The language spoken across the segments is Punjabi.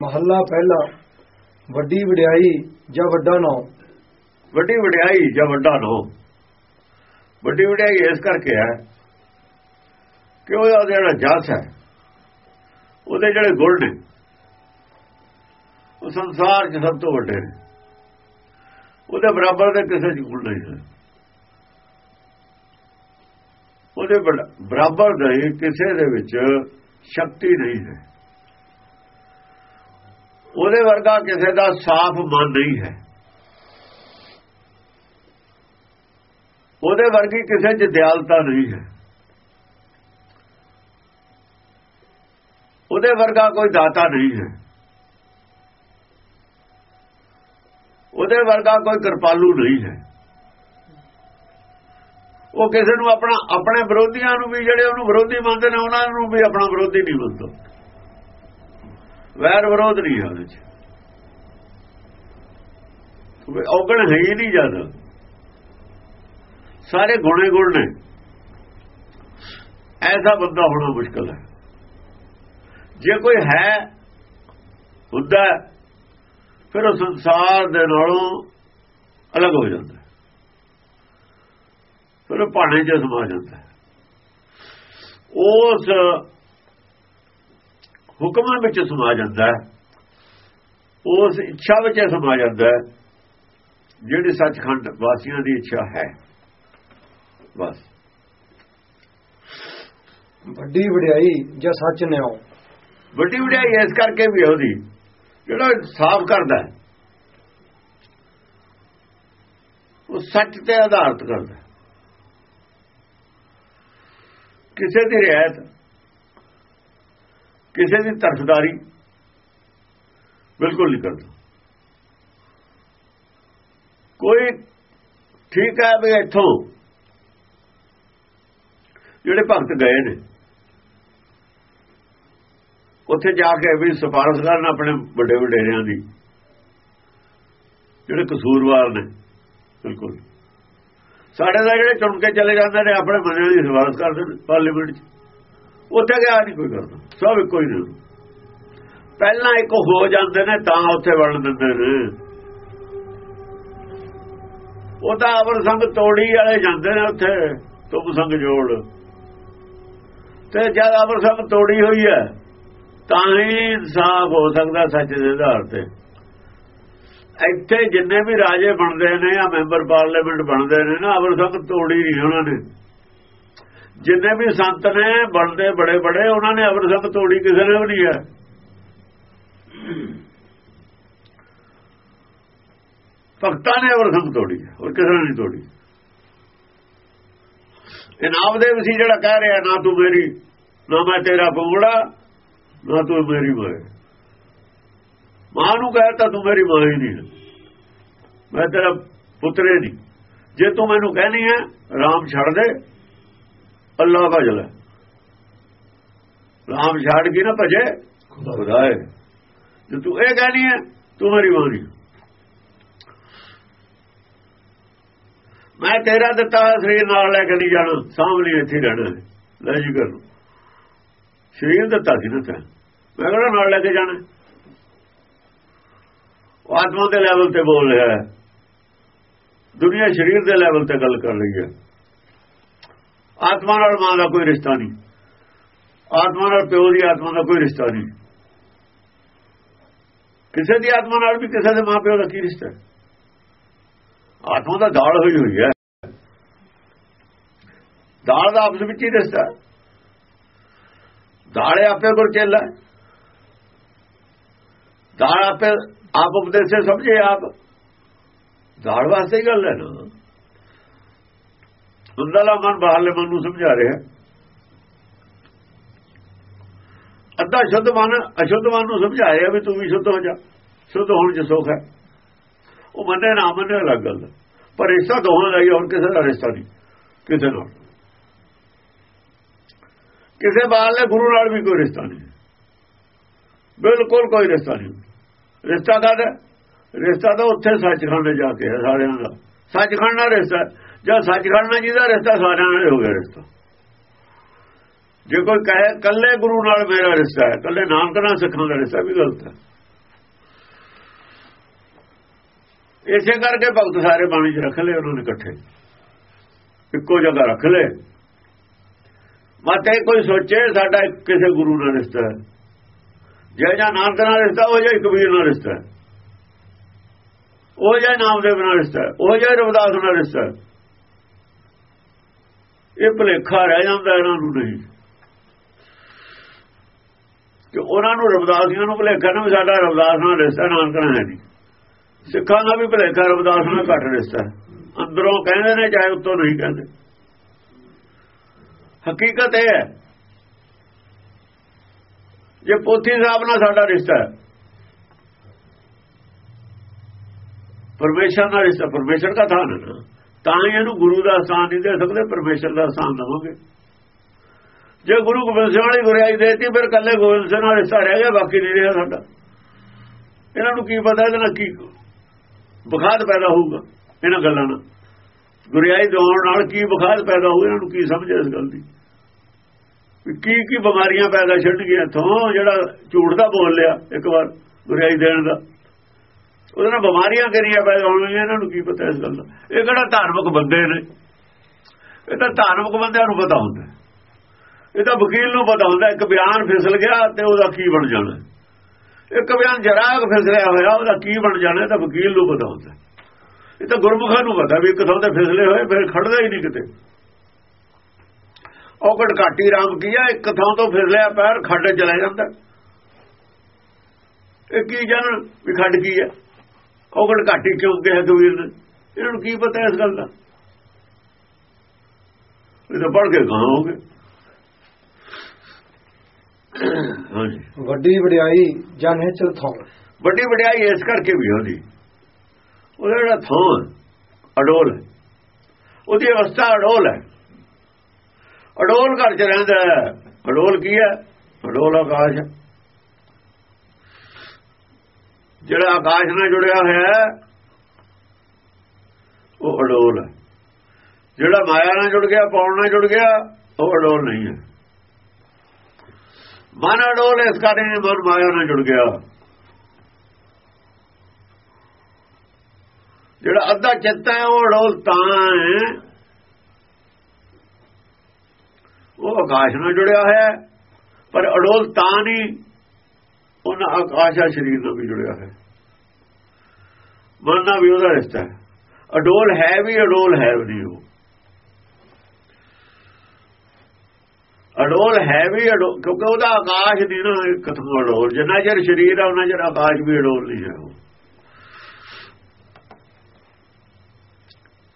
ਮਹੱਲਾ ਪਹਿਲਾ, ਵੱਡੀ ਵਡਿਆਈ ਜਾਂ ਵੱਡਾ ਨਾਮ ਵੱਡੀ ਵਡਿਆਈ ਜਾਂ ਵੱਡਾ ਨੋ? ਵੱਡੀ ਵਡਿਆਈ ਇਸ ਕਰਕੇ ਹੈ ਕਿ ਉਹਦਾ ਜਿਹੜਾ ਜਸ ਹੈ, ਉਹਦੇ ਜਿਹੜੇ ਗੁਣ ਨੇ, ਉਹ ਸੰਸਾਰ 'ਚ ਸਭ ਤੋਂ ਵੱਡੇ ਨੇ। ਉਹਦੇ ਬਰਾਬਰ ਦੇ ਕਿਸੇ 'ਚ ਗੁਣ ਨਹੀਂ ਹੈ ਉਹਦੇ ਬਰਾਬਰ ਦੇ ਕਿਸੇ ਦੇ ਵਿੱਚ ਸ਼ਕਤੀ ਨਹੀਂ ਹੈ। ਉਹਦੇ ਵਰਗਾ ਕਿਸੇ ਦਾ ਸਾਫ਼ ਮਨ ਨਹੀਂ ਹੈ। ਉਹਦੇ ਵਰਗੀ ਕਿਸੇ 'ਚ ਦਿਆਲਤਾ ਨਹੀਂ ਹੈ। ਉਹਦੇ ਵਰਗਾ ਕੋਈ ਦਾਤਾ ਨਹੀਂ ਹੈ। ਉਹਦੇ ਵਰਗਾ ਕੋਈ ਕਿਰਪਾਲੂ ਨਹੀਂ ਹੈ। ਉਹ ਕਿਸੇ ਨੂੰ ਆਪਣਾ ਆਪਣੇ ਵਿਰੋਧੀਆਂ ਨੂੰ ਵੀ ਜਿਹੜੇ ਉਹਨੂੰ ਵਿਰੋਧੀ ਮੰਨਦੇ ਨੇ, ਉਹਨਾਂ ਨੂੰ ਵੀ ਆਪਣਾ ਵਿਰੋਧੀ ਨਹੀਂ ਮੰਨਦਾ। ਵੈਰ ਵਿਰੋਧ ਨਹੀਂ ਹੈ ਉਹਦੇ ਚ। ਔਗਣ ਹੈ ਹੀ ਨਹੀਂ ਜ਼ਿਆਦਾ। ਸਾਰੇ ਗੁਣੇ ਗੁਣ ਨੇ। ਐਸਾ ਬੰਦਾ ਹੋਣਾ ਮੁਸ਼ਕਲ ਹੈ। ਜੇ ਕੋਈ ਹੈ, ਹੁੰਦਾ ਫਿਰ ਉਹ ਸੰਸਾਰ ਦੇ ਨਾਲੋਂ ਅਲੱਗ ਹੋ ਜਾਂਦਾ ਫਿਰ ਉਹ ਭਾਣੇ 'ਚ ਸਮਾ ਜਾਂਦਾ ਉਸ ਹੁਕਮਾਂ ਵਿੱਚ ਸਮਾ ਜਾਂਦਾ ਉਸ ਇੱਛਾ ਵਿੱਚ ਸਮਾ ਜਾਂਦਾ ਜਿਹੜੀ ਸੱਚਖੰਡ ਵਾਸੀਆਂ ਦੀ ਇੱਛਾ ਹੈ। ਬਸ। ਵੱਡੀ ਵਡਿਆਈ ਜਾਂ ਸੱਚ ਨਿਉ ਵੱਡੀ ਵਡਿਆਈ ਇਸ ਕਰਕੇ ਵੀ ਉਹਦੀ ਜਿਹੜਾ ਸਾਫ਼ ਕਰਦਾ ਉਹ ਸੱਚ ਤੇ ਆਧਾਰਿਤ ਕਰਦਾ ਕਿਸੇ ਦੀ ਰਿਆਇਤ ਕਿਸੇ ਦੀ ਤਰਫਦਾਰੀ ਬਿਲਕੁਲ ਨਹੀਂ ਕਰਦਾ। ਕੋਈ ਠੀਕ ਹੈ ਵੀ ਇੱਥੋਂ ਜਿਹੜੇ ਭਗਤ ਗਏ ਨੇ, ਉੱਥੇ ਜਾ ਕੇ ਵੀ ਸਫਾਰਸ਼ ਕਰਨ ਆਪਣੇ ਵੱਡੇ ਵਡੇਰਿਆਂ ਦੀ, ਜਿਹੜੇ ਕਸੂਰਵਾਰ ਨੇ, ਬਿਲਕੁਲ। ਸਾਡੇ ਦਾ ਜਿਹੜੇ ਚੁਣ ਕੇ ਚਲੇ ਜਾਂਦੇ ਨੇ, ਆਪਣੇ ਬੰਦਿਆਂ ਦੀ ਸਫਾਰਸ਼ ਕਰਦੇ ਨੇ, ਪਾਰਲੀਮੈਂਟ 'ਚ। ਉੱਥੇ ਗਿਆ ਨਹੀਂ ਕੋਈ ਕਰਦਾ ਸਭ ਇੱਕੋ ਹੀ ਨੇ। ਪਹਿਲਾਂ ਇੱਕ ਹੋ ਜਾਂਦੇ ਨੇ, ਤਾਂ ਉੱਥੇ ਵੜਨ ਦਿੰਦੇ ਨੇ। ਉਹ ਤਾਂ ਅਵਰ ਸੰਗ ਤੋੜੀ ਵਾਲੇ ਜਾਂਦੇ ਨੇ ਉੱਥੇ ਤੁਮ ਸੰਗ ਜੋੜ। ਤੇ ਜਦ ਅਵਰ ਸੰਗ ਤੋੜੀ ਹੋਈ ਹੈ, ਤਾਂ ਹੀ ਇਨਸਾਫ ਹੋ ਸਕਦਾ ਸੱਚ ਦੇ ਆਧਾਰ ਤੇ। ਇੱਥੇ ਜਿੰਨੇ ਵੀ ਰਾਜੇ ਬਣਦੇ ਨੇ ਆ ਮੈਂਬਰ ਪਾਰਲੀਮੈਂਟ ਬਣਦੇ ਨੇ ਨਾ ਅਵਰ ਸੰਗ ਤੋੜੀ ਨਹੀਂ ਉਹਨਾਂ ਨੇ। ਜਿੰਨੇ ਵੀ ਸੰਤ ਨੇ, ਬਣਦੇ ਬੜੇ ਬੜੇ, ਉਹਨਾਂ ਨੇ ਅਵਰ ਸੰਗ ਤੋੜੀ, ਕਿਸੇ ਨੇ ਵੀ ਨਹੀਂ ਹੈ। ਭਗਤਾਂ ਨੇ ਅਵਰ ਸੰਗ ਤੋੜੀ ਹੋਰ ਕਿਸੇ ਨੇ ਨਹੀਂ ਤੋੜੀ। ਇਹ ਨਾਮਦੇਵ ਸੀ ਜਿਹੜਾ ਕਹਿ ਰਿਹਾ, ਨਾ ਤੂੰ ਮੇਰੀ, ਨਾ ਮੈਂ ਤੇਰਾ ਪੁੰਗੜਾ ਨਾ ਤੂੰ ਮੇਰੀ ਮਾਂ। ਮਾਂ ਨੂੰ ਕਹਿਤਾ ਤੂੰ ਮੇਰੀ ਮਾਂ ਹੀ ਨਹੀਂ ਮੈਂ ਤੇਰਾ ਪੁੱਤਰੇ ਨਹੀਂ। ਜੇ ਤੂੰ ਮੈਨੂੰ ਕਹਿਣੀ ਹੈ, ਰਾਮ ਛੱਡ ਦੇ। ਅੱਲਾ ਭਜ ਲੈ ਰਾਮ ਛੱਡ ਕੇ ਨਾ ਭਜੇ ਖੁਦਾ। ਹੈ ਜੇ ਤੂੰ ਇਹ ਕਹਿਣੀ ਹੈ ਤੂੰ ਮੇਰੀ ਮਾਂ ਨਹੀਂ। ਮੈਂ ਤੇਰਾ ਦਿੱਤਾ ਸਰੀਰ ਨਾਲ ਲੈ ਕੇ ਨਹੀਂ ਜਾਣਾ ਸਾਹਮਣੇ ਇੱਥੇ ਰਹਿਣਾ ਲੈ ਜੀ ਕਰ ਸਰੀਰ ਦਿੱਤਾ ਸੀ ਨਾ ਤੈਂ। ਮੈਂ ਕਹਿੰਦਾ ਨਾਲ ਲੈ ਕੇ ਜਾਣਾ ਉਹ ਆਤਮਾ ਦੇ ਲੈਵਲ ਤੇ ਬੋਲ ਰਿਹਾ ਹੈ। ਦੁਨੀਆ ਸਰੀਰ ਦੇ ਲੈਵਲ ਤੇ ਗੱਲ ਕਰ ਰਹੀ ਹੈ। ਆਤਮਾ ਨਾਲ ਮਾਂ ਦਾ ਕੋਈ ਰਿਸ਼ਤਾ ਨਹੀਂ। ਆਤਮਾ ਨਾਲ ਪਿਓ ਦੀ ਆਤਮਾ ਦਾ ਕੋਈ ਰਿਸ਼ਤਾ ਨਹੀਂ। ਕਿਸੇ ਦੀ ਆਤਮਾ ਨਾਲ ਵੀ ਕਿਸੇ ਦੇ ਮਾਂ ਪਿਓ ਦਾ ਕੀ ਰਿਸ਼ਤਾ ਆਤਮਾ ਦਾ ਦਾਲ ਹੋਈ ਹੋਈ ਹੈ। ਦਾਲ ਦਾ ਆਪਸ ਵਿੱਚ ਹੀ ਰਿਸ਼ਤਾ ਦਾਲੇ ਆਪੇ ਕੋਲ ਚੇਲਾ ਦਾਲ ਆਪੇ ਆਪ ਉਪਦੇਸੇ ਸਮਝੇ ਆਪ। ਦਾਲ ਵਾਸਤੇ ਗੱਲ ਹੈ ਨਾ। ਅੰਦਰਲਾ ਮਨ ਬਾਹਰਲੇ ਮਨ ਨੂੰ ਸਮਝਾ ਰਿਹਾ। ਅੱਧਾ ਸ਼ੁੱਧ ਮਨ ਅਸ਼ੁੱਧ ਮਨ ਨੂੰ ਸਮਝਾਇਆ ਵੀ ਤੂੰ ਵੀ ਸ਼ੁੱਧ ਹੋ ਜਾ, ਸ਼ੁੱਧ ਹੋਣ ਚ ਸੁੱਖ ਹੈ। ਉਹ ਮੰਨੇ ਨਾ ਮੰਨੇ ਅਲੱਗ ਗੱਲ ਪਰ ਰਿਸ਼ਤਾ ਦੋਹਾਂ ਦਾ ਹੀ ਹੋਰ ਕਿਸੇ ਦਾ ਰਿਸ਼ਤਾ ਨਹੀਂ, ਕਿਸੇ ਨਾਲ। ਕਿਸੇ ਬਾਲ ਨੇ ਗੁਰੂ ਨਾਲ ਵੀ ਕੋਈ ਰਿਸ਼ਤਾ ਨਹੀਂ। ਬਿਲਕੁਲ ਕੋਈ ਰਿਸ਼ਤਾ ਨਹੀਂ। ਰਿਸ਼ਤਾ ਕਾਹਦਾ ਰਿਸ਼ਤਾ ਤਾਂ ਉੱਥੇ ਸੱਚਖੰਡ ਜਾ ਕੇ ਹੈ ਸਾਰਿਆਂ ਦਾ। ਸੱਚਖੰਡ ਨਾਲ ਰਿਸ਼ਤਾ ਜਾਂ ਸੱਚਖੰਡ ਨਾਲ ਜਿਹਦਾ ਰਿਸ਼ਤਾ ਸਾਰਿਆਂ ਨਾਲ ਹੋ ਗਿਆ ਰਿਸ਼ਤਾ। ਜੇ ਕੋਈ ਕਹੇ, ਕੱਲੇ ਗੁਰੂ ਨਾਲ ਮੇਰਾ ਰਿਸ਼ਤਾ ਹੈ, ਕੱਲੇ ਨਾਮ ਨਾਲ ਸਿੱਖਾਂ ਦਾ ਰਿਸ਼ਤਾ ਵੀ ਗਲਤ ਹੈ। ਇਸੇ ਕਰਕੇ ਭਗਤ ਸਾਰੇ ਬਾਣੀ 'ਚ ਰੱਖ ਲਏ ਉਹਨਾਂ ਨੇ ਇਕੱਠੇ। ਇੱਕੋ ਜਗ੍ਹਾ ਰੱਖ ਲਏ। ਮਤੇ ਕੋਈ ਸੋਚੇ, ਸਾਡਾ ਕਿਸੇ ਗੁਰੂ ਨਾਲ ਰਿਸ਼ਤਾ ਹੈ। ਜੇ ਜਾਂ ਨਾਮ ਨਾਲ ਰਿਸ਼ਤਾ ਹੋ ਜਾਏ ਕਬੀਰ ਨਾਲ ਰਿਸ਼ਤਾ ਹੈ। ਉਹ ਜਾਏ ਨਾਮ ਦੇ ਨਾਲ ਰਿਸ਼ਤਾ ਉਹ ਜਾਏ ਰਵਦਾਸ ਨਾਲ ਰਿਸ਼ਤਾ ਇਹ ਭਲੇਖਾ ਰਹਿ ਜਾਂਦਾ ਇਹਨਾਂ ਨੂੰ ਨਹੀਂ। ਕਿ ਉਹਨਾਂ ਨੂੰ ਰਵਿਦਾਸੀਆਂ ਨੂੰ ਭਲੇਖਾ ਨਾ ਵੀ ਸਾਡਾ ਰਵਿਦਾਸ ਨਾਲ ਰਿਸ਼ਤਾ ਨਾਨਕ ਨਾਲ ਹੈ ਨਹੀਂ। ਸਿੱਖਾਂ ਦਾ ਵੀ ਭਲੇਖਾ ਰਵਿਦਾਸ ਨਾਲ ਘੱਟ ਰਿਸ਼ਤਾ ਅੰਦਰੋਂ ਕਹਿੰਦੇ ਨੇ, ਚਾਹੇ ਉੱਤੋਂ ਨਹੀਂ ਕਹਿੰਦੇ। ਹਕੀਕਤ ਇਹ ਹੈ, ਜੇ ਪੋਥੀ ਸਾਹਿਬ ਨਾਲ ਸਾਡਾ ਰਿਸ਼ਤਾ ਹੈ, ਪਰਮੇਸ਼ਰ ਨਾਲ ਰਿਸ਼ਤਾ, ਪਰਮੇਸ਼ਰ ਦਾ ਥਾਨ ਹੈ ਤਾਂ ਹੀ ਇਹਨੂੰ ਗੁਰੂ ਦਾ ਸਥਾਨ ਨਹੀਂ ਦੇ ਸਕਦੇ, ਪਰਮੇਸ਼ਰ ਦਾ ਸਥਾਨ ਦਵਾਂਗੇ। ਜੇ ਗੁਰੂ ਗੋਬਿੰਦ ਸਿੰਘ ਵਾਲੀ ਗੁਰਿਆਈ ਦੇਤੀ, ਫਿਰ ਕੱਲੇ ਗੋਬਿੰਦ ਸਿੰਘ ਨਾਲ ਹਿੱਸਾ ਰਹਿ ਗਿਆ, ਬਾਕੀ ਨਹੀਂ ਰਿਹਾ ਸਾਡਾ। ਇਹਨਾਂ ਨੂੰ ਕੀ ਪਤਾ ਇਹਦੇ ਨਾਲ ਕੀ ਬਖਾਦ ਪੈਦਾ ਹੋਊਗਾ, ਇਹਨਾਂ ਗੱਲਾਂ ਨਾਲ। ਗੁਰਿਆਈ ਦੇਣ ਨਾਲ ਕੀ ਬਖਾਦ ਪੈਦਾ ਹੋਊ, ਇਹਨਾਂ ਨੂੰ ਕੀ ਸਮਝ ਇਸ ਗੱਲ ਦੀ? ਕੀ ਕੀ ਬਿਮਾਰੀਆਂ ਪੈਦਾ ਛੱਡ ਛੱਡਗੀਆਂ ਥੋਂ ਜਿਹੜਾ ਝੂਠ ਦਾ ਬੋਲ ਲਿਆ ਇੱਕ ਵਾਰ ਗੁਰਿਆਈ ਦੇਣ ਦਾ। ਉਹਦੇ ਨਾਲ ਬਿਮਾਰੀਆਂ ਕਰੀਆਂ ਪੈਦਾ ਹੋਣਗੀਆਂ ਇਹਨਾਂ ਨੂੰ ਕੀ ਪਤਾ ਇਸ ਗੱਲ ਦਾ? ਇਹ ਕਿਹੜਾ ਧਾਰਮਿਕ ਬੰਦੇ ਨੇ? ਇਹ ਤਾਂ ਧਾਰਮਿਕ ਬੰਦਿਆਂ ਨੂੰ ਪਤਾ ਹੁੰਦਾ ਇਹ ਤਾਂ ਵਕੀਲ ਨੂੰ ਪਤਾ ਹੁੰਦਾ ਇੱਕ ਬਿਆਨ ਫਿਸਲ ਗਿਆ ਤੇ ਉਹਦਾ ਕੀ ਬਣ ਜਾਣਾ ਇੱਕ ਬਿਆਨ ਜਰਾਗ ਫਿਸਲਿਆ ਹੋਇਆ, ਉਹਦਾ ਕੀ ਬਣ ਜਾਣਾ ਤਾਂ ਵਕੀਲ ਨੂੰ ਪਤਾ ਹੁੰਦਾ ਇਹ ਤਾਂ ਗੁਰਮੁਖਾਂ ਨੂੰ ਪਤਾ ਵੀ ਇੱਕ ਥਾਂ ਤੇ ਫਿਸਲੇ ਹੋਏ, ਫਿਰ ਖੜਦਾ ਹੀ ਨਹੀਂ ਕਿਤੇ। ਔਗੜ ਘਾਟੀ ਰਾਮ ਕੀਆ ਇੱਕ ਥਾਂ ਤੋਂ ਫਿਸਲਿਆ ਪੈਰ ਖੱਡ ਚਲਾ ਜਾਂਦਾ। ਇਹ ਕੀ ਜਾਣ ਵੀ ਖੱਡ ਕੀ ਹੈ ਔਗੜ ਘਾਟੀ ਕਿਉਂ ਕਿਹਾ ਕਬੀਰ ਨੇ ਇਹਨਾਂ ਨੂੰ ਕੀ ਪਤਾ ਇਸ ਗੱਲ ਦਾ? ਇਹ ਤਾਂ ਪੜ ਕੇ ਗਾਂ ਹੋਗੇ ਹਾਂਜੀ। ਵੱਡੀ ਵਡਿਆਈ ਜਾਣੇ ਚਲ ਥਾਂ। ਵੱਡੀ ਵਡਿਆਈ ਇਸ ਕਰਕੇ ਵੀ ਉਹਦੀ ਉਹਦਾ ਜਿਹੜਾ ਥਾਂ ਅਡੋਲ ਹੈ। ਉਹਦੀ ਅਵਸਥਾ ਅਡੋਲ ਹੈ। ਅਡੋਲ ਘਰ ਚ ਰਹਿੰਦਾ ਹੈ। ਅਡੋਲ ਕੀ ਹੈ? ਅਡੋਲ ਆਕਾਸ਼ ਹੈ। ਜਿਹੜਾ ਆਕਾਸ਼ ਨਾਲ ਜੁੜਿਆ ਹੋਇਆ ਹੈ, ਉਹ ਅਡੋਲ ਹੈ। ਜਿਹੜਾ ਮਾਇਆ ਨਾਲ ਜੁੜ ਗਿਆ, ਪੌਣ ਨਾਲ ਜੁੜ ਗਿਆ, ਉਹ ਅਡੋਲ ਨਹੀਂ ਹੈ। ਮਨ ਅਡੋਲ ਇਸ ਕਰਕੇ ਮਨ ਮਾਇਆ ਨਾਲ ਜੁੜ ਗਿਆ। ਜਿਹੜਾ ਅੱਧਾ ਚਿੱਤ ਹੈ, ਉਹ ਅਡੋਲ ਤਾਂ ਹੈ। ਉਹ ਆਕਾਸ਼ ਨਾਲ ਜੁੜਿਆ ਹੋਇਆ ਪਰ ਅਡੋਲ ਤਾਂ ਨਹੀਂ। ਉਹਨਾਂ ਆਕਾਸ਼ਾ ਸਰੀਰ ਨਾਲ ਵੀ ਜੁੜਿਆ ਹੈ। ਮਨ ਨਾਲ ਵੀ ਉਹਦਾ ਰਿਸ਼ਤਾ ਹੈ। ਅਡੋਲ ਹੈ ਵੀ, ਅਡੋਲ ਹੈ ਵੀ ਨਹੀਂ ਉਹ। ਅਡੋਲ ਹੈ ਵੀ ਕਿਉਂਕਿ ਉਹਦਾ ਆਕਾਸ਼ ਦੀ ਨਾ ਕਥਮ ਅਡੋਲ। ਜਿੰਨਾ ਚਿਰ ਸਰੀਰ ਆ, ਉਹਨਾਂ ਚਿਰ ਆਕਾਸ਼ ਵੀ ਅਡੋਲ ਨਹੀਂ ਹੈ ਉਹ।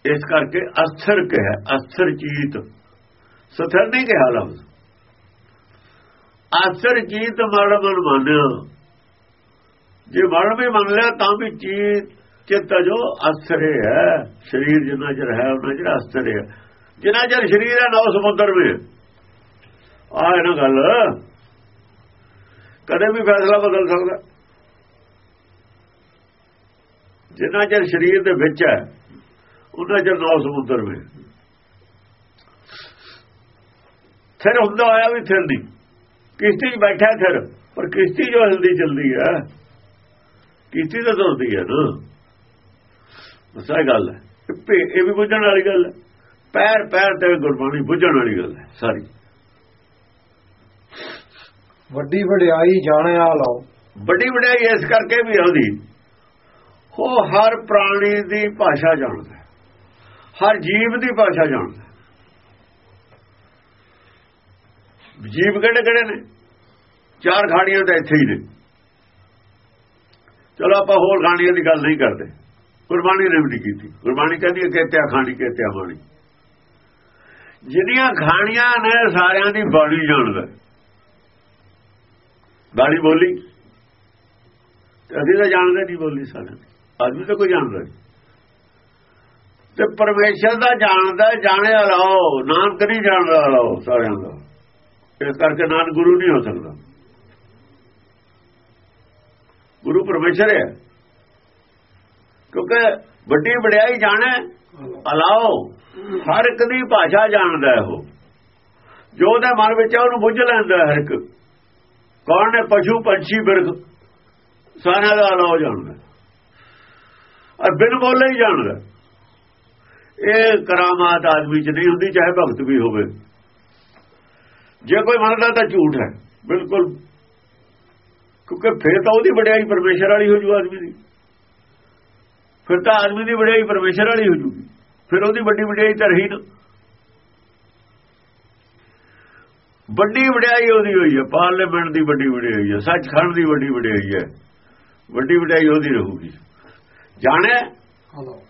ਇਸ ਕਰਕੇ ਅਸਥਰ ਕਿਹਾ, ਅਸਥਰ ਚੀਤ। ਸਥਰ ਨਹੀਂ ਕਿਹਾ ਲਫ਼ਜ਼। ਅਸਥਰ ਚੀਤ ਮਰਨ ਮਨ ਮੰਨਿਆ ਜੇ ਮਰਨ ਵੀ ਮੰਨ ਲਿਆ, ਤਾਂ ਵੀ ਚੀਤ ਚਿੱਤ ਜੋ ਅਸਥਰ ਹੈ। ਸਰੀਰ ਜਿੰਨਾ ਚਿਰ ਹੈ ਉਹਨਾਂ ਜਿਹੜਾ ਅਸਥਰ ਹੈ। ਜਿੰਨਾ ਚਿਰ ਸਰੀਰ ਹੈ, ਨੌ ਸਮੁੰਦਰ ਵਿੱਚ। ਆ ਇਹਨਾਂ ਗੱਲ। ਕਦੇ ਵੀ ਫੈਸਲਾ ਬਦਲ ਸਕਦਾ। ਜਿੰਨਾ ਚਿਰ ਸਰੀਰ ਦੇ ਵਿੱਚ ਹੈ ਉਹਨਾਂ ਚਿਰ ਨੌ ਸਮੁੰਦਰ ਵਿੱਚ। ਫਿਰ ਹੁੰਦਾ ਹੋਇਆ ਵੀ ਥਿਰ ਨਹੀਂ ਕਿਸ਼ਤੀ 'ਚ ਬੈਠਾ ਥਿਰ ਪਰ ਕਿਸ਼ਤੀ ਜੋ ਹਲਦੀ ਚਲਦੀ ਹੈ ਕਿਸ਼ਤੀ ਤਾਂ ਤੁਰਦੀ ਹੈ ਨਾ ਮਸਾ ਗੱਲ ਹੈ। ਇਹ ਵੀ ਬੁੱਝਣ ਵਾਲੀ ਗੱਲ ਹੈ। ਪੈਰ ਪੈਰ ਤੇ ਗੁਰਬਾਣੀ ਬੁੱਝਣ ਵਾਲੀ ਗੱਲ ਹੈ ਸਾਰੀ। ਵੱਡੀ ਵਡਿਆਈ ਜਾਣਿਆ ਲਾਓ। ਵੱਡੀ ਵਡਿਆਈ ਇਸ ਕਰਕੇ ਵੀ ਆਉਂਦੀ ਉਹ ਹਰ ਪ੍ਰਾਣੀ ਦੀ ਭਾਸ਼ਾ ਜਾਣਦਾ ਹਰ ਜੀਵ ਦੀ ਭਾਸ਼ਾ ਜਾਣਦਾ ਜੀਵ ਕਿਹੜੇ ਕਿਹੜੇ ਨੇ? ਚਾਰ ਖਾਣੀਆਂ ਤਾਂ ਇੱਥੇ ਹੀ ਨੇ। ਚਲੋ ਆਪਾਂ ਹੋਰ ਖਾਣੀਆਂ ਦੀ ਗੱਲ ਨਹੀਂ ਕਰਦੇ। ਗੁਰਬਾਣੀ ਨੇ ਵੀ ਕੀਤੀ। ਗੁਰਬਾਣੀ ਕਹਿੰਦੀ ਹੈ ਕਿਤਿਆ ਖਾਣੀ, ਕਿਤਿਆ ਬਾਣੀ ਜਿਹੜੀਆਂ ਖਾਣੀਆਂ ਨੇ ਸਾਰਿਆਂ ਦੀ ਬਾਣੀ ਜਾਣਦਾ। ਬਾਣੀ ਬੋਲੀ। ਅਸੀਂ ਤਾਂ ਜਾਣਦੇ ਨਹੀਂ ਬੋਲੀ ਸਾਰਿਆਂ ਸਾਡੇ ਆਦਮੀ ਤਾਂ ਕੋਈ ਜਾਣਦਾ ਨਹੀਂ। ਤੇ ਪਰਮੇਸ਼ਰ ਦਾ ਜਾਣਦਾ ਜਾਣਿਆ ਲਾਓ ਨਾਨਕ ਨਹੀਂ ਜਾਣਦਾ ਲਾਓ ਸਾਰਿਆਂ ਦਾ। ਇਸ ਕਰਕੇ ਨਾਨਕ ਗੁਰੂ ਨਹੀਂ ਹੋ ਸਕਦਾ। ਗੁਰੂ ਪਰਮੇਸ਼ਰ ਹੈ। ਕਿਉਂਕਿ ਵੱਡੀ ਵਡਿਆਈ ਜਾਣੇ, ਅਲਾਓ, ਹਰ ਇੱਕ ਦੀ ਭਾਸ਼ਾ ਜਾਣਦਾ ਉਹ। ਜੋ ਉਹਦੇ ਮਨ ਵਿੱਚ ਹੈ, ਉਹਨੂੰ ਬੁੱਝ ਲੈਂਦਾ ਹਰ ਇੱਕ। ਕੌਣ ਨੇ ਪਸ਼ੂ, ਪੰਛੀ, ਬਿਰਖ, ਸਾਰਿਆਂ ਦਾ ਅਲਾਓ ਜਾਣਦਾ। ਔਰ ਬਿਨ ਬੋਲੇ ਹੀ ਜਾਣਦਾ। ਇਹ ਕਰਾਮਾਤ ਆਦਮੀ 'ਚ ਨਹੀਂ ਹੁੰਦੀ, ਚਾਹੇ ਭਗਤ ਵੀ ਹੋਵੇ। ਜੇ ਕੋਈ ਮੰਨਦਾ ਤਾਂ ਝੂਠ ਹੈ। ਬਿਲਕੁਲ। ਕਿਉਂਕਿ ਫਿਰ ਤਾਂ ਉਹਦੀ ਵਡਿਆਈ ਪਰਮੇਸ਼ਰ ਵਾਲੀ ਹੋ ਜੂ ਆਦਮੀ ਦੀ। ਫਿਰ ਤਾਂ ਆਦਮੀ ਦੀ ਵਡਿਆਈ ਪਰਮੇਸ਼ਰ ਵਾਲੀ ਹੋ ਜੂਗੀ। ਫਿਰ ਉਹਦੀ ਵੱਡੀ ਵਡਿਆਈ ਤਾਂ ਰਹੀ ਨਾ। ਵੱਡੀ ਵਡਿਆਈ ਉਹਦੀ ਹੋਈ ਹੈ। ਪਾਰਲੀਮੈਂਟ ਦੀ ਵੱਡੀ ਵਡਿਆਈ ਹੈ। ਸੱਚਖੰਡ ਦੀ ਵੱਡੀ ਵਡਿਆਈ ਹੈ। ਵੱਡੀ ਵਡਿਆਈ ਉਹਦੀ ਰਹੂਗੀ। ਹਲੋ।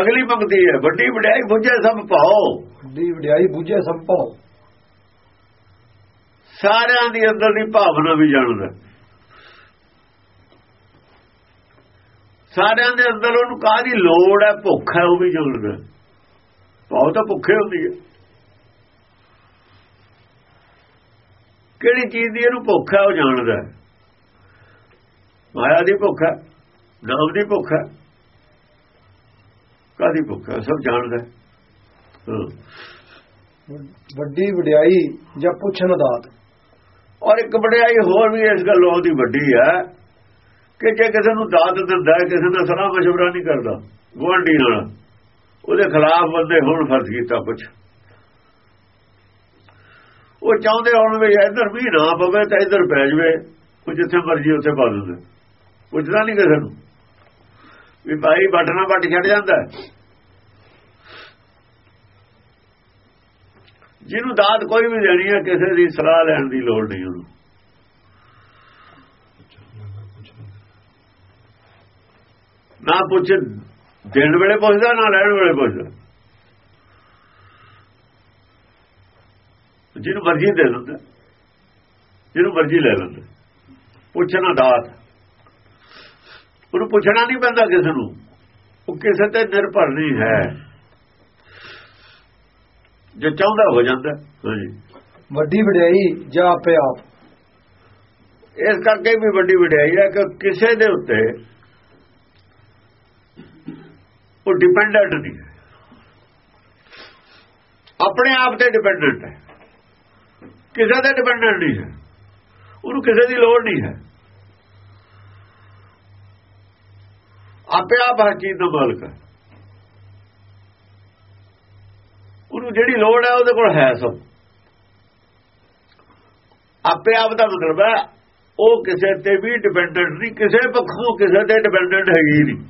ਅਗਲੀ ਪੰਕਤੀ ਹੈ ਵੱਡੀ ਵਡਿਆਈ ਬੁੱਝੇ ਸਭ ਪਾਓ। ਵੱਡੀ ਵਡਿਆਈ ਬੁੱਝੇ ਸੰਭੋ ਸਾਰਿਆਂ ਦੀ ਅੰਦਰ ਦੀ ਭਾਵਨਾ ਵੀ ਜਾਣਦਾ ਸਾਰਿਆਂ ਦੇ ਅੰਦਰ ਉਹਨੂੰ ਕਾਹਦੀ ਲੋੜ ਹੈ, ਭੁੱਖ ਹੈ, ਉਹ ਵੀ ਜਾਣਦਾ ਭਾਵ ਤਾਂ ਭੁੱਖੇ ਹੁੰਦੀ ਹੈ। ਕਿਹੜੀ ਚੀਜ਼ ਦੀ ਇਹਨੂੰ ਭੁੱਖ ਹੈ, ਉਹ ਜਾਣਦਾ ਮਾਇਆ ਦੀ ਭੁੱਖ ਹੈ, ਨਾਮ ਦੀ ਭੁੱਖ ਹੈ। ਕਾਦੀ ਭੁੱਖ ਹੈ ਸਭ ਜਾਣਦਾ ਵੱਡੀ ਵਡਿਆਈ ਜਾਂ ਪੁੱਛਣ ਦਾਤ ਔਰ ਇੱਕ ਵਡਿਆਈ ਹੋਰ ਵੀ ਇਸ ਗੱਲ ਉਹਦੀ ਵੱਡੀ ਹੈ ਕਿ ਜੇ ਕਿਸੇ ਨੂੰ ਦਾਤ ਦਿੰਦਾ ਕਿਸੇ ਨਾਲ ਸਲਾਹ ਮਸ਼ਵਰਾ ਨਹੀਂ ਕਰਦਾ, ਗੁਆਂਢੀ ਨਾਲ, ਉਹਦੇ ਖਿਲਾਫ ਬੰਦੇ ਹੁਣ ਫਰਜ਼ ਕੀਤਾ ਕੁਝ ਉਹ ਚਾਹੁੰਦੇ ਹੁਣ ਵੀ ਇੱਧਰ ਵੀ ਨਾ ਪਵੇ ਤਾਂ ਇੱਧਰ ਪੈ ਜਵੇ, ਉਹ ਜਿੱਥੇ ਮਰਜ਼ੀ ਉੱਥੇ ਪਾ ਦਿੰਦੇ। ਪੁੱਛਦਾ ਨਹੀਂ ਕਿਸੇ ਨੂੰ ਵੀ ਭਾਈ ਬਟਨਾ ਵੱਟ ਛੱਡ ਜਾਂਦਾ। ਜਿਹਨੂੰ ਦਾਤ ਕੋਈ ਵੀ ਦੇਣੀ ਹੈ, ਕਿਸੇ ਦੀ ਸਲਾਹ ਲੈਣ ਦੀ ਲੋੜ ਨਹੀਂ ਉਹਨੂੰ। ਨਾ ਪੁੱਛ ਦੇਣ ਵੇਲੇ ਪੁੱਛਦਾ, ਨਾ ਲੈਣ ਵੇਲੇ ਪੁੱਛਦਾ। ਜਿਹਨੂੰ ਮਰਜ਼ੀ ਦੇ ਦਿੰਦਾ। ਜਿਹਨੂੰ ਮਰਜ਼ੀ ਲੈ ਲੈਂਦਾ। ਪੁੱਛਣਾ ਦਾਤ। ਉਹਨੂੰ ਪੁੱਛਣਾ ਨਹੀਂ ਪੈਂਦਾ ਕਿਸੇ ਨੂੰ। ਉਹ ਕਿਸੇ ਤੇ ਨਿਰਭਰ ਨਹੀਂ ਹੈ। ਜੇ ਚਾਹੁੰਦਾ ਹੋ ਜਾਂਦਾ। ਹਾਂਜੀ। ਵੱਡੀ ਵਡਿਆਈ ਜਾਂ ਆਪੇ ਆਪ? ਇਸ ਕਰਕੇ ਵੀ ਵੱਡੀ ਵਡਿਆਈ ਹੈ ਕਿ ਕਿਸੇ ਦੇ ਉੱਤੇ ਉਹ ਡਿਪੈਂਡੈਂਟ ਨਹੀਂ ਆਪਣੇ ਆਪ ਤੇ ਡਿਪੈਂਡੈਂਟ ਹੈ। ਕਿਸੇ ਤੇ ਡਿਪੈਂਡੈਂਟ ਨਹੀਂ ਹੈ। ਉਹਨੂੰ ਕਿਸੇ ਦੀ ਲੋੜ ਨਹੀਂ ਹੈ। ਆਪੇ ਆਪ ਹਰ ਚੀਜ਼ ਦਾ ਮਾਲਕ ਹੈ। ਉਹਨੂੰ ਜਿਹੜੀ ਲੋੜ ਹੈ ਉਹਦੇ ਕੋਲ ਹੈ ਸਭ ਆਪੇ ਆਪ ਦਾ ਮਤਲਬ ਹੈ, ਉਹ ਕਿਸੇ ਤੇ ਵੀ ਡਿਪੈਂਡੈਂਟ ਨਹੀਂ, ਕਿਸੇ ਪੱਖੋਂ ਕਿਸੇ ਤੇ ਡਿਪੈਂਡੈਂਟ ਹੈਗੀ ਨਹੀਂ।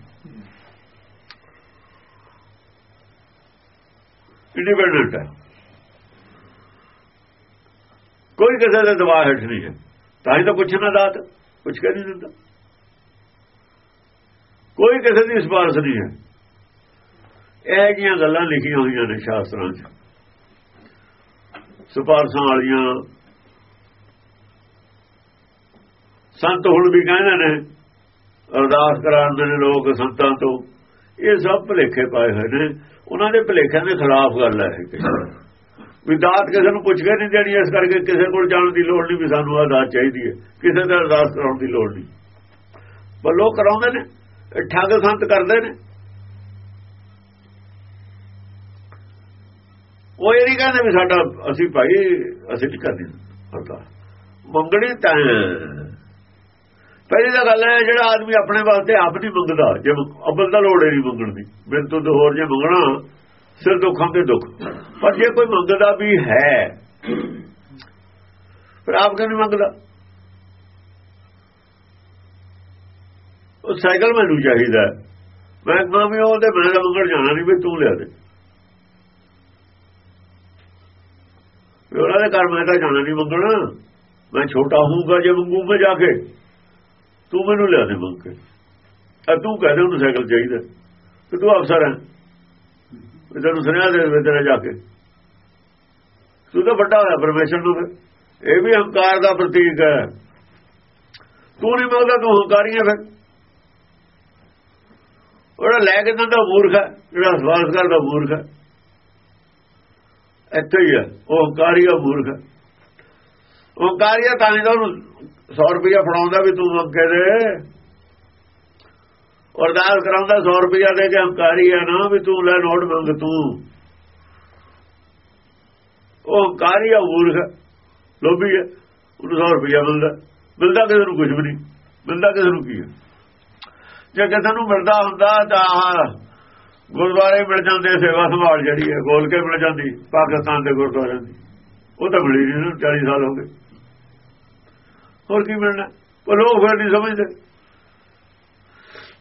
ਇੰਡੀਪੈਂਡੈਂਟ ਹੈ। ਕੋਈ ਕਿਸੇ ਦੇ ਦਬਾਅ ਹੇਠ ਨਹੀਂ ਹੈ। ਤਾਂ ਹੀ ਤਾਂ ਪੁੱਛਣਾ ਦਾਤ ਕੁਛ ਕਹਿ ਨਹੀਂ ਦਿੰਦਾ। ਕੋਈ ਕਿਸੇ ਦੀ ਸਿਫਾਰਿਸ਼ ਨਹੀਂ ਹੈ। ਇਹ ਜੀਆਂ ਗੱਲਾਂ ਲਿਖੀਆਂ ਹੋਈਆਂ ਨੇ ਸ਼ਾਸਤਰਾਂ 'ਚ। ਸੁਪਾਰਸ਼ਾਂ ਵਾਲੀਆਂ। ਸੰਤ ਹੁਣ ਵੀ ਕਹਿੰਦੇ ਨੇ, ਅਰਦਾਸ ਕਰਾਉਂਦੇ ਨੇ ਲੋਕ ਸੰਤਾਂ ਤੋਂ। ਇਹ ਸਭ ਭਲੇਖੇ ਪਾਏ ਹੋਏ ਨੇ। ਉਹਨਾਂ ਦੇ ਭਲੇਖਿਆਂ ਦੇ ਖਿਲਾਫ ਗੱਲ ਹੈ ਵੀ ਦਾਤ ਕਿਸੇ ਨੂੰ ਪੁੱਛ ਕੇ ਨਹੀਂ ਦੇਣੀ, ਇਸ ਕਰਕੇ ਕਿਸੇ ਕੋਲ ਜਾਣ ਦੀ ਲੋੜ ਨਹੀਂ ਵੀ ਸਾਨੂੰ ਅਰਦਾਸ ਚਾਹੀਦੀ ਹੈ। ਕਿਸੇ ਦਾ ਅਰਦਾਸ ਕਰਾਉਣ ਦੀ ਲੋੜ ਨਹੀਂ। ਪਰ ਲੋਕ ਕਰਾਉਂਦੇ ਨੇ ਠੱਗ ਸੰਤ ਕਰਦੇ ਨੇ। ਉਹ ਇਹ ਨਹੀਂ ਕਹਿੰਦੇ ਵੀ ਸਾਡਾ ਅਸੀਂ ਭਾਈ, ਅਸੀਂ ਨਹੀਂ ਕਰਨੀ ਅਰਦਾਸ ਮੰਗਣੀ ਤਾਂ ਪਹਿਲੀ ਤਾਂ ਗੱਲ ਹੈ, ਜਿਹੜਾ ਆਦਮੀ ਆਪਣੇ ਵਾਸਤੇ ਆਪ ਨਹੀਂ ਮੰਗਦਾ, ਜੇ ਅਬਲ ਤਾਂ ਲੋੜ ਨਹੀਂ ਮੰਗਣ। ਦੀ ਮੇਰੇ ਤੋਂ ਹੋਰ ਜੇ ਮੰਗਣਾ, ਸਿਰ ਦੁੱਖਾਂ ਤੇ ਦੁੱਖ। ਪਰ ਜੇ ਕੋਈ ਮੰਗਦਾ ਵੀ ਹੈ, ਫਿਰ ਆਪ ਕਿਉਂ ਨਹੀਂ ਮੰਗਦਾ? ਉਹ ਸਾਈਕਲ ਮੈਨੂੰ ਚਾਹੀਦਾ। ਮੈਂ ਕਹਾਂ ਵੀ ਉਹਦੇ ਮੈਂ ਤਾਂ ਮੰਗਣ ਜਾਣਾ ਨਹੀਂ, ਵੀ ਤੂੰ ਲਿਆ ਦੇ। ਵੀ ਉਹਨਾਂ ਦੇ ਘਰ ਮੈਂ ਤਾਂ ਜਾਣਾ ਨਹੀਂ ਮੰਗਣਾ। ਮੈਂ ਛੋਟਾ ਹੋਊਗਾ ਜੇ ਮੰਗੂ ਮੈਂ ਜਾ ਕੇ। ਤੂੰ ਮੈਨੂੰ ਲਿਆ ਦੇ ਮੰਗ ਕੇ। ਆ ਤੂੰ ਕਹਿੰਦਾ ਉਹਨੂੰ ਸਾਈਕਲ ਚਾਹੀਦਾ। ਤੇ ਤੂੰ ਅਫਸਰ ਹੈ। ਤੈਨੂੰ ਸੁਨੇਹਾ ਦੇ ਦੇ ਤੇਰਾ ਜਾ ਕੇ। ਤੂੰ ਤਾਂ ਵੱਡਾ ਹੋਇਆ ਪਰਮੇਸ਼ਰ ਨੂੰ ਫਿਰ। ਇਹ ਵੀ ਹੰਕਾਰ ਦਾ ਪ੍ਰਤੀਕ ਹੈ। ਤੂੰ ਨਹੀਂ ਮੰਗਦਾ, ਤੂੰ ਹੰਕਾਰੀ ਹੈ ਫਿਰ। ਉਹਦਾ ਲੈ ਕੇ ਦਿੰਦਾ ਮੂਰਖ ਹੈ। ਜਿਹੜਾ ਸਵਾਲ ਕਰਦਾ ਮੂਰਖ ਹੈ। ਇੱਥੇ ਹੀ ਹੈ ਉਹ ਹੰਕਾਰੀ ਆ ਮੂਰਖ। ਹੈ ਉਹ ਤਾਂ ਹੀ ਤਾਂ ਉਹਨੂੰ 100 ਰੁਪਇਆ ਫੜਾਉਂਦਾ ਵੀ ਤੂੰ ਮੰਗ ਕੇ ਦੇ। ਅਰਦਾਸ ਕਰਾਉਂਦਾ 100 ਰੁਪਇਆ ਦੇ ਕੇ ਹੰਕਾਰੀ ਆ ਨਾ, ਵੀ ਤੂੰ ਲੈ ਨੋਟ ਮੰਗ ਤੂੰ। ਉਹ ਹੰਕਾਰੀ ਆ ਮੂਰਖ। ਲੋਭੀ ਹੈ ਉਹਨੂੰ 100 ਰੁਪਇਆ ਮਿਲਦਾ। ਮਿਲਦਾ ਕਿਸੇ ਨੂੰ ਕੁਝ ਵੀ ਨਹੀਂ। ਮਿਲਦਾ ਕਿਸੇ ਨੂੰ ਕੀ ਹੈ ਜੇ ਕਿਸੇ ਨੂੰ ਮਿਲਦਾ ਹੁੰਦਾ ਤਾਂ ਆਹ ਗੁਰਦੁਆਰੇ ਮਿਲ ਜਾਂਦੇ ਸੇਵਾ ਸੰਭਾਲ ਜਿਹੜੀ ਹੈ ਗੋਲ ਕੇ ਮਿਲ ਜਾਂਦੀ ਪਾਕਿਸਤਾਨ ਦੇ ਗੁਰਦੁਆਰਿਆਂ ਦੀ। ਉਹ ਤਾਂ ਮਿਲੀ ਨਹੀਂ 40 ਸਾਲ ਹੋ ਗਏ। ਹੋਰ ਕੀ ਮਿਲਣਾ? ਉਹ ਲੋਕ ਫਿਰ ਨਹੀਂ ਸਮਝਦੇ।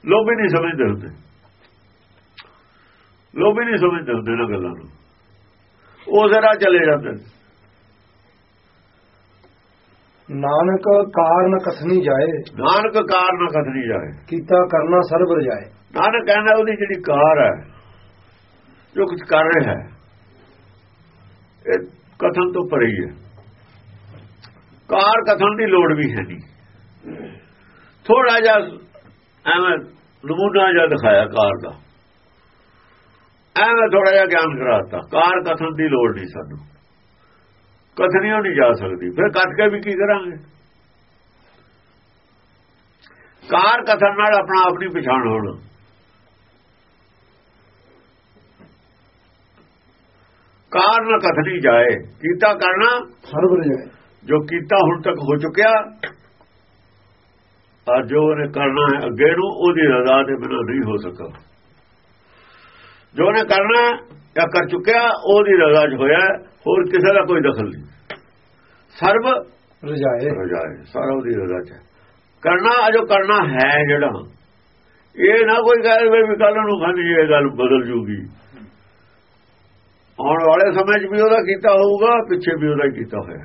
ਲੋਕ ਵੀ ਨਹੀਂ ਸਮਝਦੇ ਹੁੰਦੇ। ਲੋਕ ਵੀ ਨਹੀਂ ਸਮਝਦੇ ਹੁੰਦੇ ਨਾ ਗੱਲਾਂ ਨੂੰ। ਉਹ ਜ਼ਰਾ ਚਲੇ ਜਾਂਦੇ। ਨਾਨਕ ਕਾਰਨ ਕਥਨੀ ਜਾਏ। ਨਾਨਕ ਕਾਰ ਨਾ ਕਥਨੀ ਜਾਏ। ਕੀਤਾ ਕਰਨਾ ਸਰਬ ਰਜਾਏ ਨਾਨਕ ਕਹਿੰਦਾ ਉਹਦੀ ਜਿਹੜੀ ਕਾਰ ਹੈ, ਜੋ ਕੁਝ ਕਰ ਰਿਹਾ ਹੈ, ਇਹ ਕਥਨ ਤੋਂ ਪਰੇ ਹੈ ਕਾਰ ਕਥਨ ਦੀ ਲੋੜ ਵੀ ਹੈ ਨਹੀਂ। ਥੋੜਾ ਜਿਹਾ ਐਵੇਂ ਨਮੂਨਾ ਜਿਹਾ ਦਿਖਾਇਆ ਕਾਰ ਦਾ। ਐਵੇਂ ਥੋੜਾ ਜਿਹਾ ਗਿਆਨ ਕਰਾਤਾ। ਕਾਰ ਕਥਨ ਦੀ ਲੋੜ ਨਹੀਂ ਸਾਨੂੰ। ਕਥਨੀ ਨਹੀਂ ਜਾ ਸਕਦੀ। ਫਿਰ ਕੱਟ ਕੇ ਵੀ ਕੀ ਕਰਾਂਗੇ? ਕਾਰ ਕਥਨ ਨਾਲ ਆਪਣਾ ਆਪ ਨਹੀਂ ਪਛਾਣ ਹੋਣਾ। ਕਾਰਨ ਕਥਨੀ ਜਾਏ ਕੀਤਾ ਕਰਨਾ ਸਰਬ ਰਜਾਏ ਜੋ ਕੀਤਾ ਹੁਣ ਤੱਕ ਹੋ ਚੁੱਕਿਆ ਆ ਜੋ ਉਹਨੇ ਕਰਨਾ ਹੈ ਅੱਗੇ ਨੂੰ ਉਹਦੀ ਰਜ਼ਾ ਦੇ ਬਿਨਾਂ ਨਹੀਂ ਹੋ ਸਕਦਾ। ਜੋ ਉਹਨੇ ਕਰਨਾ ਹੈ ਜਾਂ ਕਰ ਚੁੱਕਿਆ ਉਹਦੀ ਰਜ਼ਾ 'ਚ ਹੋਇਆ ਹੋਰ ਕਿਸੇ ਦਾ ਕੋਈ ਦਖਲ ਨਹੀਂ। ਸਰਬ ਰਜਾਏ। ਰਜ਼ਾ ਹੈ ਸਾਰਾ ਉਹਦੀ ਰਜ਼ਾ 'ਚ ਕਰਨਾ ਅਜੋ ਕਰਨਾ ਹੈ ਜਿਹੜਾ। ਇਹ ਨਾ ਕੋਈ ਕਹੇ ਵੀ ਕੱਲ ਨੂੰ ਖਾਣੀ ਇਹ ਗੱਲ ਬਦਲ ਜੂਗੀ। ਆਉਣ ਵਾਲੇ ਸਮੇਂ 'ਚ ਵੀ ਉਹਦਾ ਕੀਤਾ ਹੋਊਗਾ ਪਿੱਛੇ ਵੀ ਉਹਦਾ ਹੀ ਕੀਤਾ ਹੋਇਆ।